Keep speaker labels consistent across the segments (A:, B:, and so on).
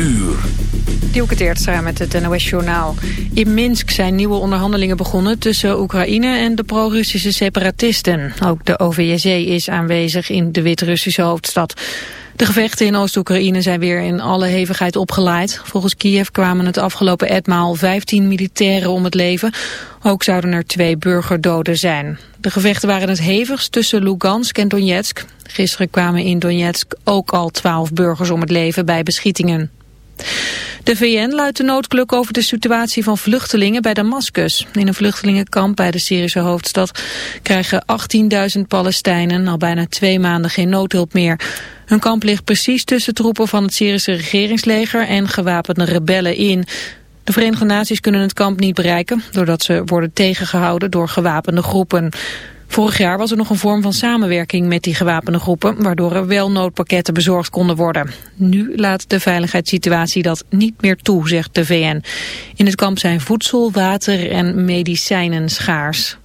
A: uur.
B: Teertstra met het NOS Journaal. In Minsk zijn nieuwe onderhandelingen begonnen tussen Oekraïne en de pro-Russische separatisten. Ook de OVSE is aanwezig in de Wit-Russische hoofdstad. De gevechten in Oost-Oekraïne zijn weer in alle hevigheid opgeleid. Volgens Kiev kwamen het afgelopen etmaal 15 militairen om het leven. Ook zouden er twee burgerdoden zijn. De gevechten waren het hevigst tussen Lugansk en Donetsk. Gisteren kwamen in Donetsk ook al 12 burgers om het leven bij beschietingen. De VN luidt de noodkluk over de situatie van vluchtelingen bij Damascus. In een vluchtelingenkamp bij de Syrische hoofdstad krijgen 18.000 Palestijnen al bijna twee maanden geen noodhulp meer. Hun kamp ligt precies tussen troepen van het Syrische regeringsleger en gewapende rebellen in. De Verenigde Naties kunnen het kamp niet bereiken doordat ze worden tegengehouden door gewapende groepen. Vorig jaar was er nog een vorm van samenwerking met die gewapende groepen, waardoor er wel noodpakketten bezorgd konden worden. Nu laat de veiligheidssituatie dat niet meer toe, zegt de VN. In het kamp zijn voedsel, water en medicijnen schaars.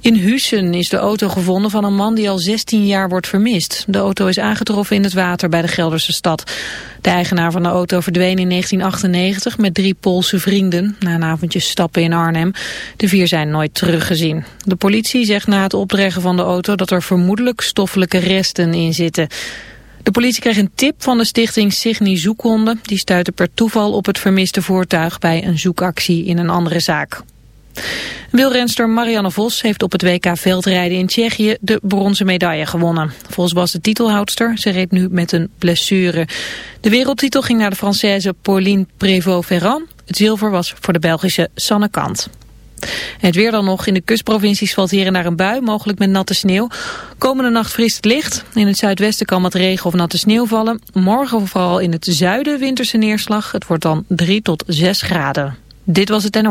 B: In Hussen is de auto gevonden van een man die al 16 jaar wordt vermist. De auto is aangetroffen in het water bij de Gelderse stad. De eigenaar van de auto verdween in 1998 met drie Poolse vrienden... na een avondje stappen in Arnhem. De vier zijn nooit teruggezien. De politie zegt na het opdreggen van de auto dat er vermoedelijk stoffelijke resten in zitten... De politie kreeg een tip van de stichting Signy Zoekhonden. Die stuitte per toeval op het vermiste voertuig bij een zoekactie in een andere zaak. Wielrenster Marianne Vos heeft op het WK veldrijden in Tsjechië de bronzen medaille gewonnen. Vos was de titelhoudster, ze reed nu met een blessure. De wereldtitel ging naar de Française Pauline Prévost-Ferrand. Het zilver was voor de Belgische Sanne Kant. Het weer dan nog. In de kustprovincies valt hier en daar een bui, mogelijk met natte sneeuw. Komende nacht vriest het licht. In het zuidwesten kan wat regen of natte sneeuw vallen. Morgen vooral in het zuiden winterse neerslag. Het wordt dan 3 tot 6 graden. Dit was het NO.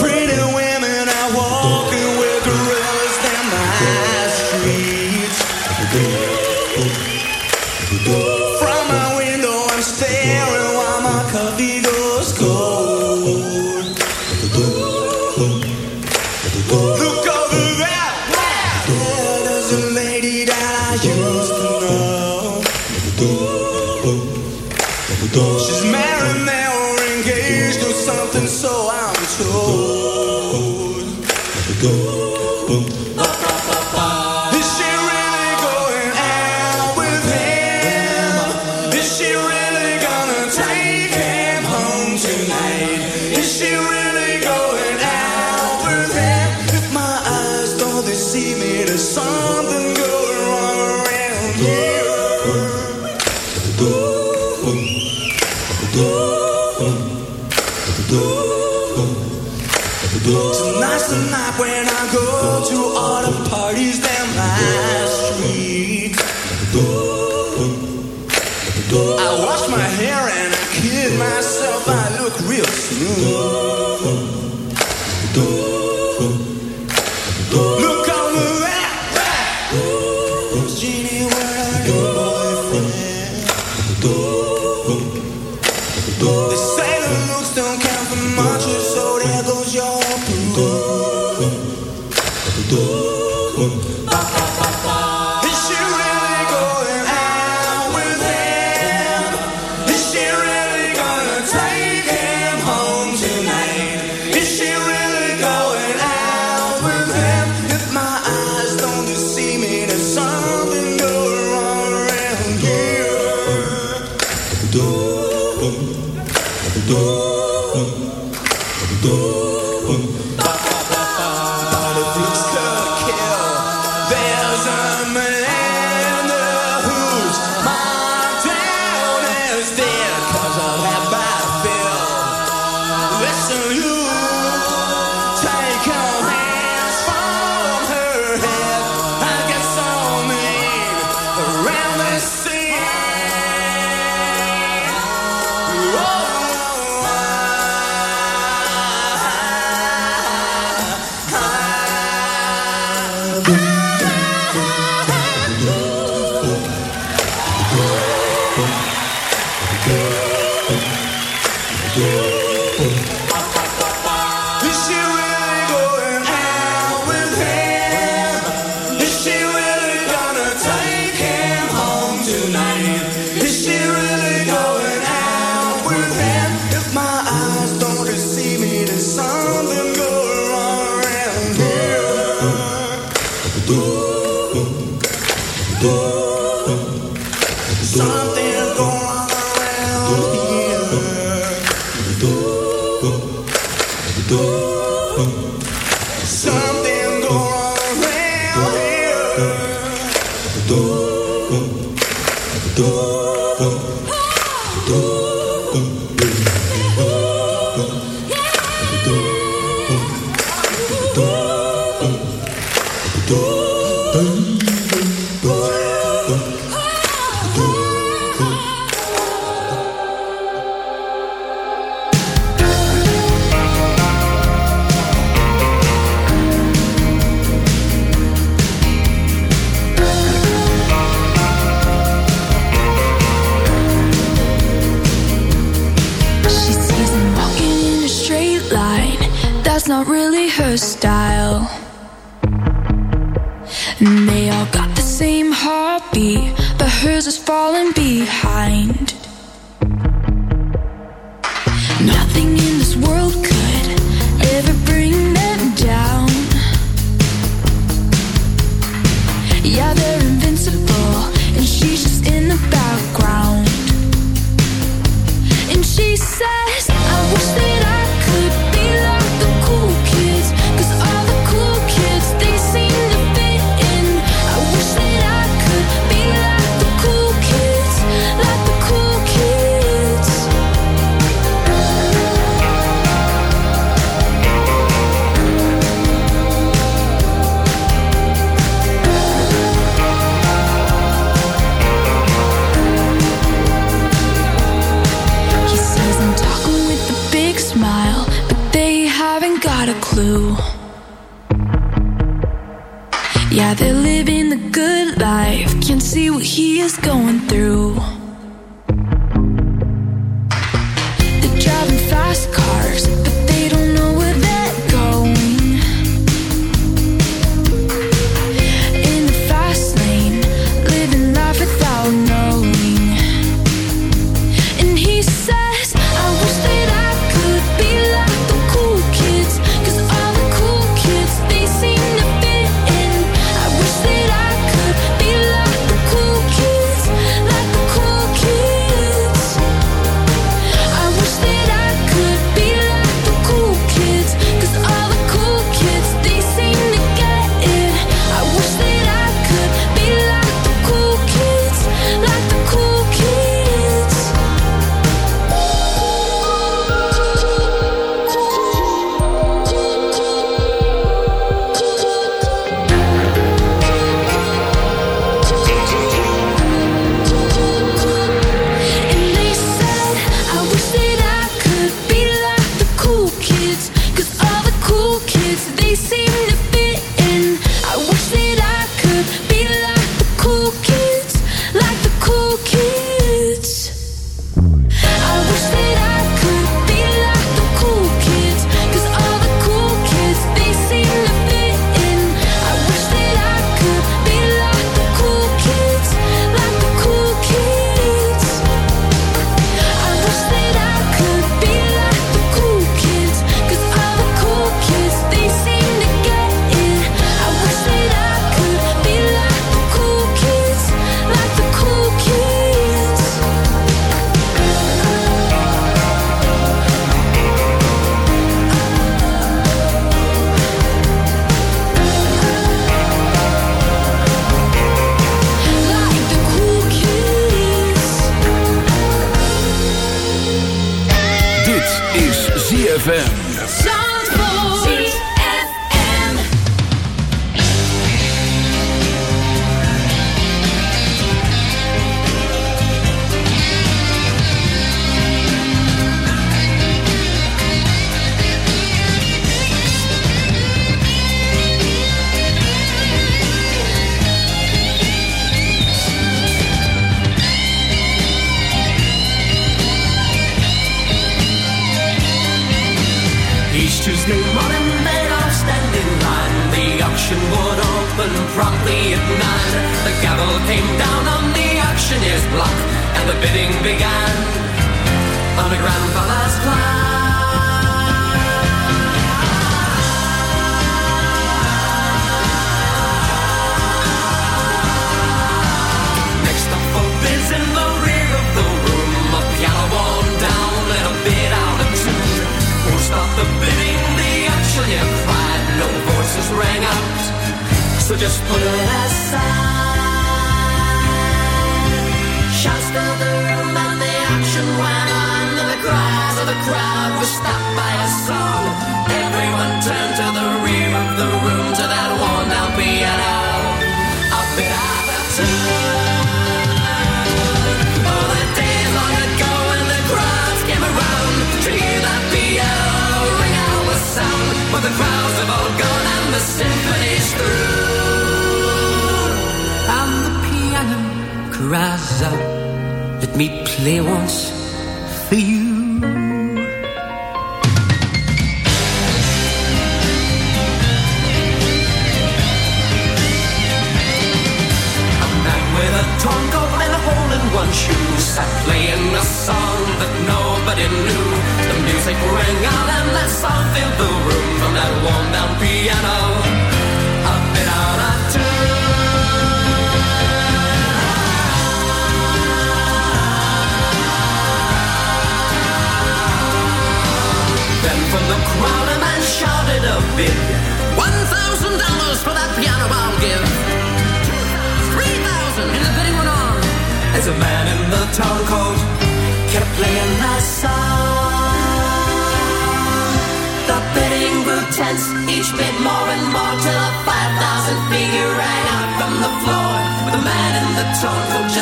C: Pretty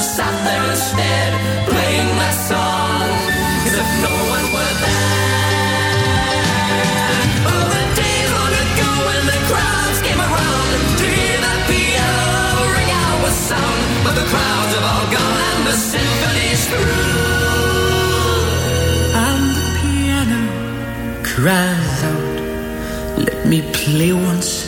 C: sat there
D: and stared, playing my
E: song, as if no one were there. Oh, the days long ago when the crowds came around to hear that piano ring out with sound, but the crowds have all gone and the symphony's through. And the piano cries out, let me play once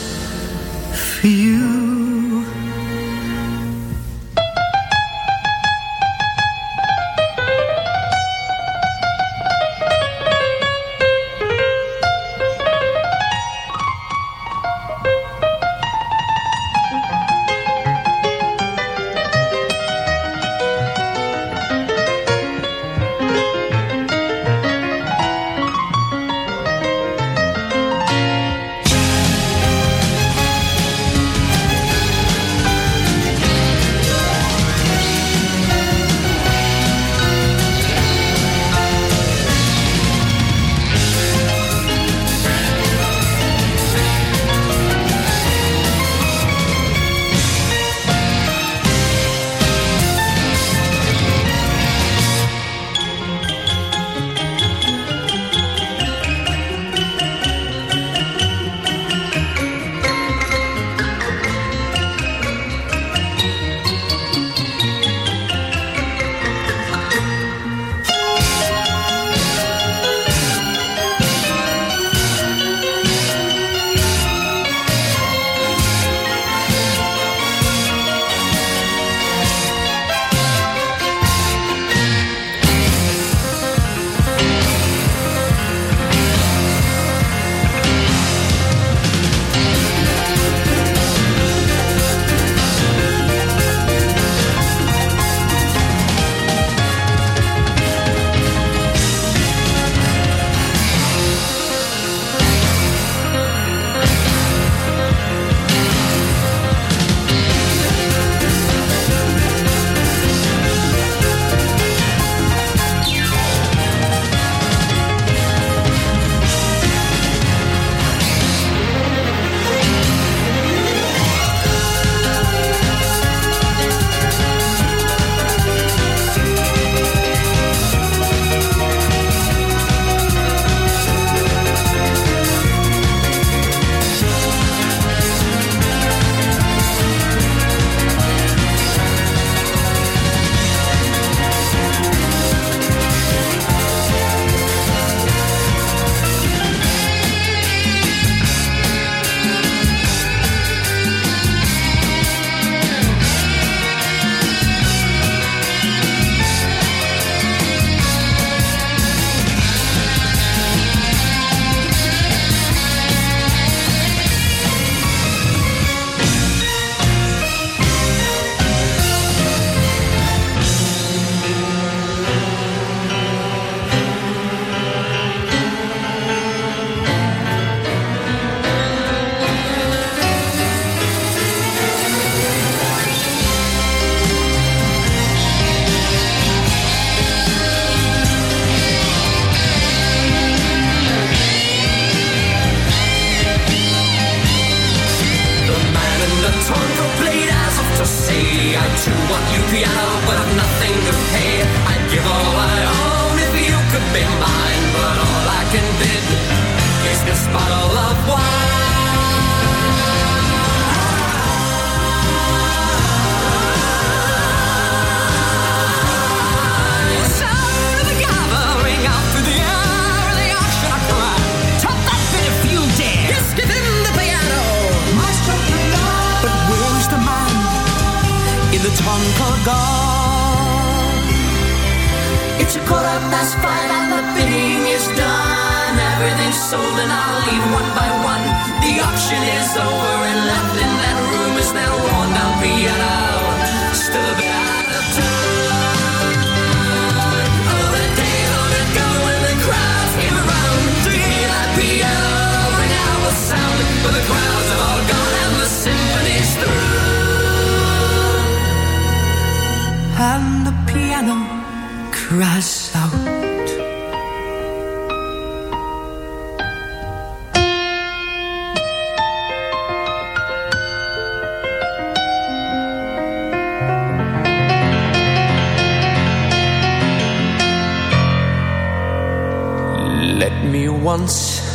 F: Let me once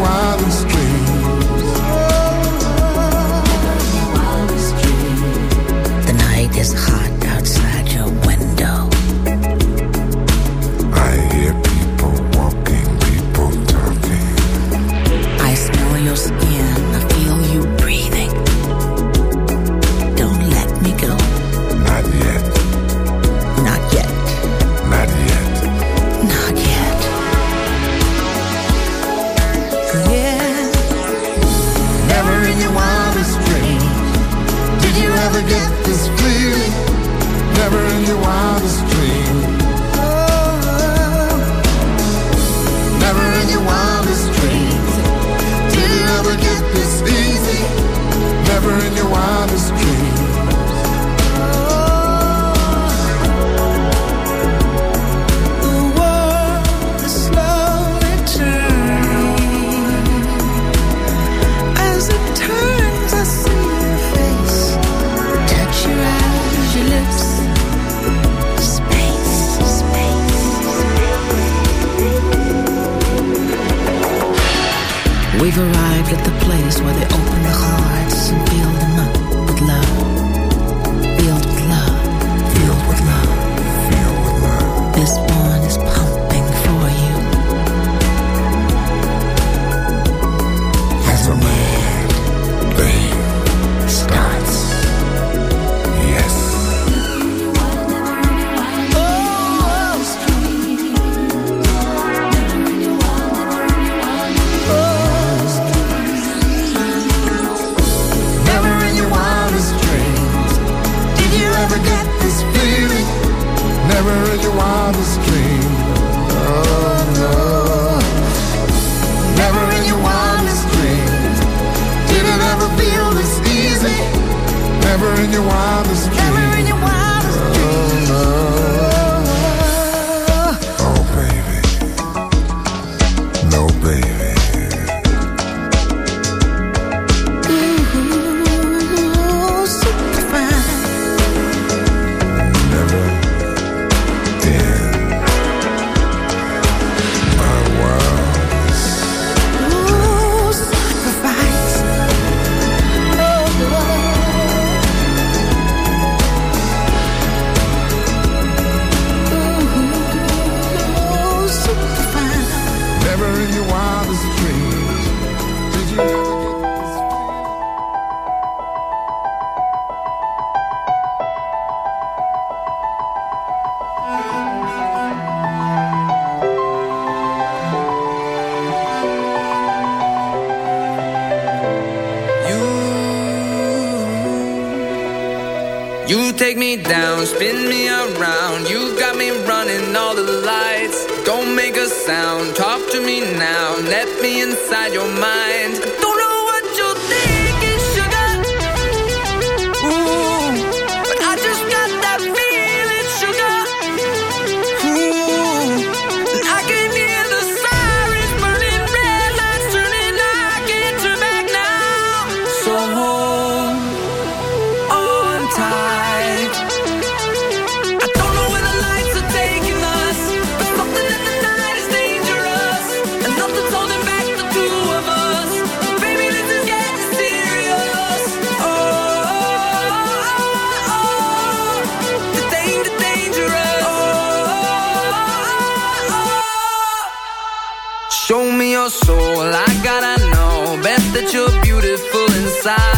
G: wildest dreams.
H: wildest dream.
G: Oh, Never in your wildest dreams, Did it ever feel this easy?
H: Never in your wildest.
C: красавица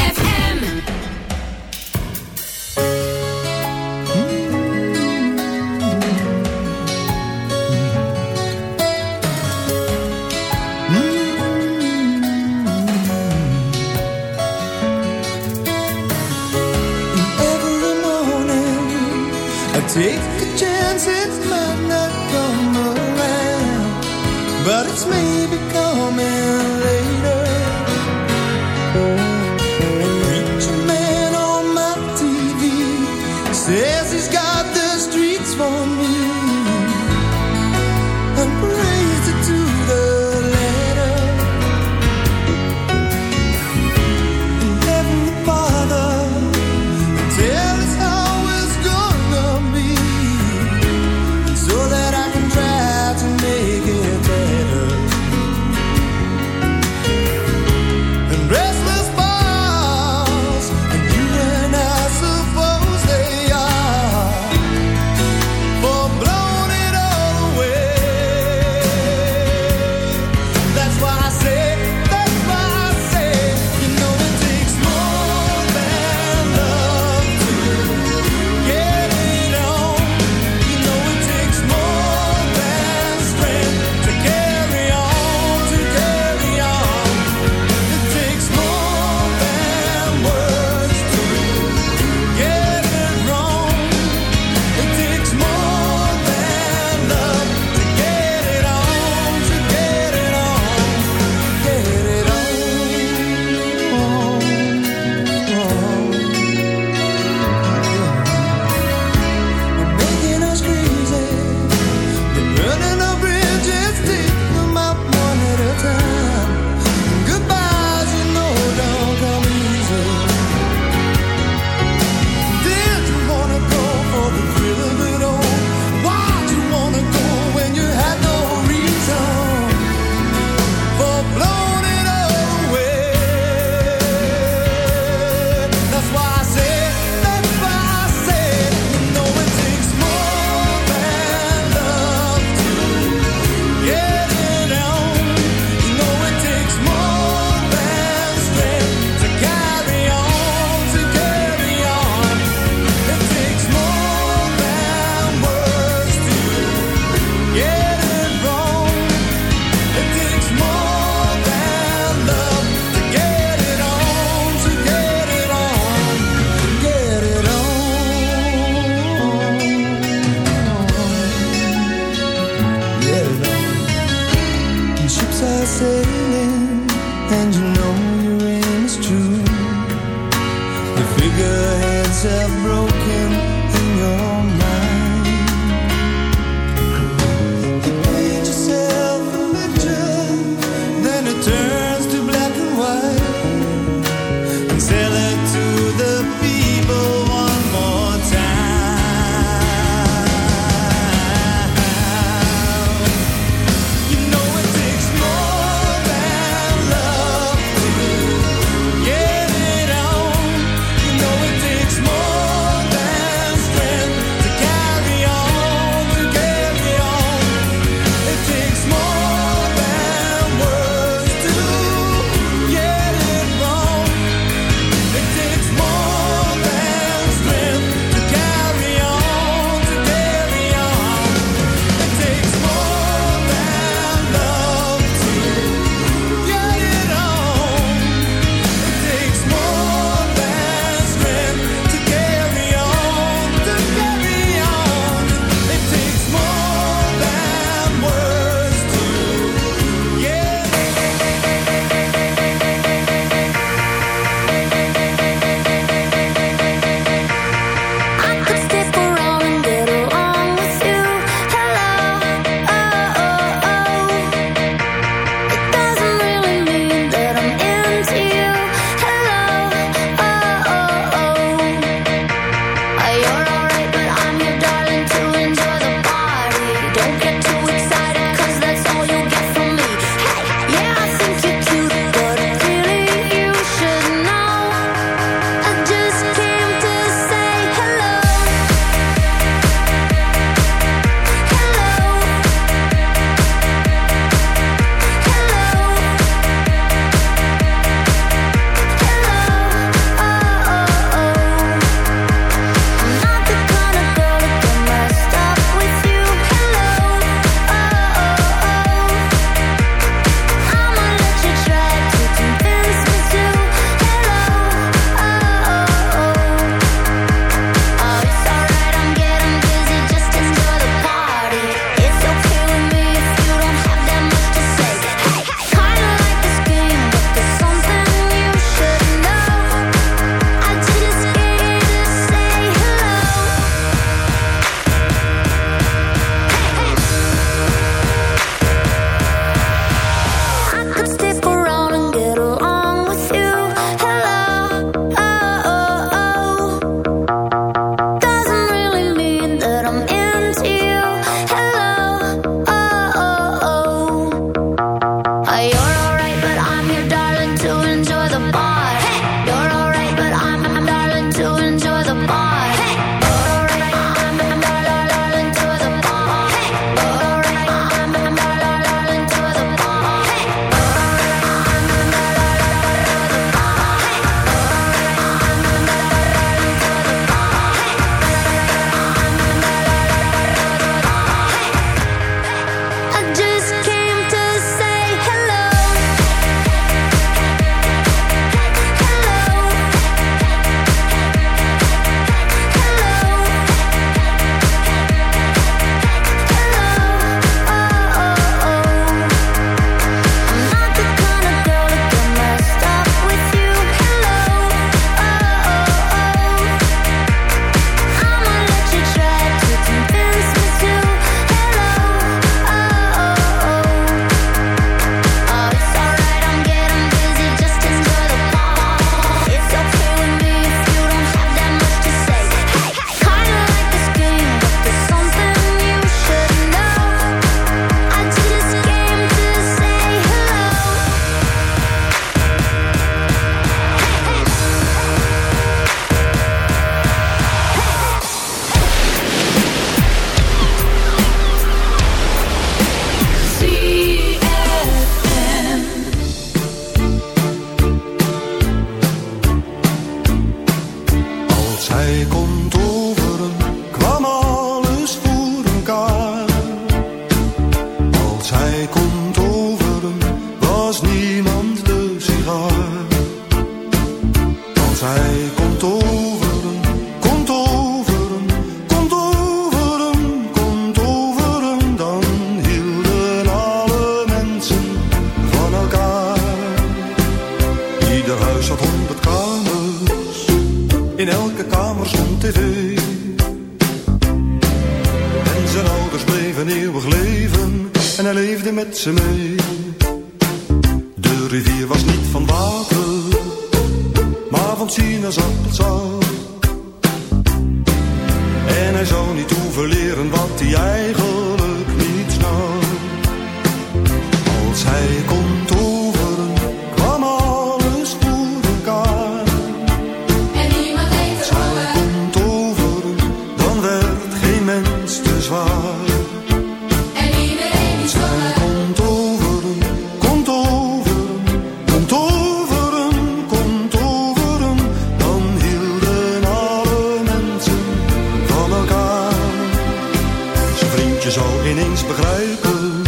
H: Zou ineens begrijpen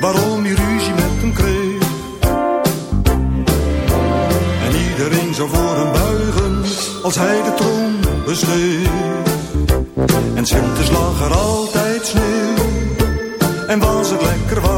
H: waarom je ruzie met hem kreeg. En iedereen zou voor hem buigen als hij de troon besteed, En Sinterklaas lag er altijd sneeuw en was het lekker warm.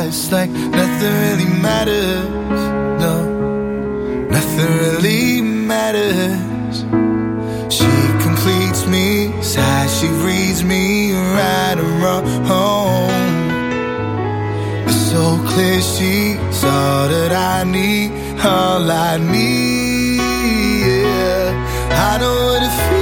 I: It's like
D: nothing really matters. No, nothing really matters. She completes me, sad. She reads me right and wrong. It's so clear she's all that I need, all I need. Yeah. I know what it feels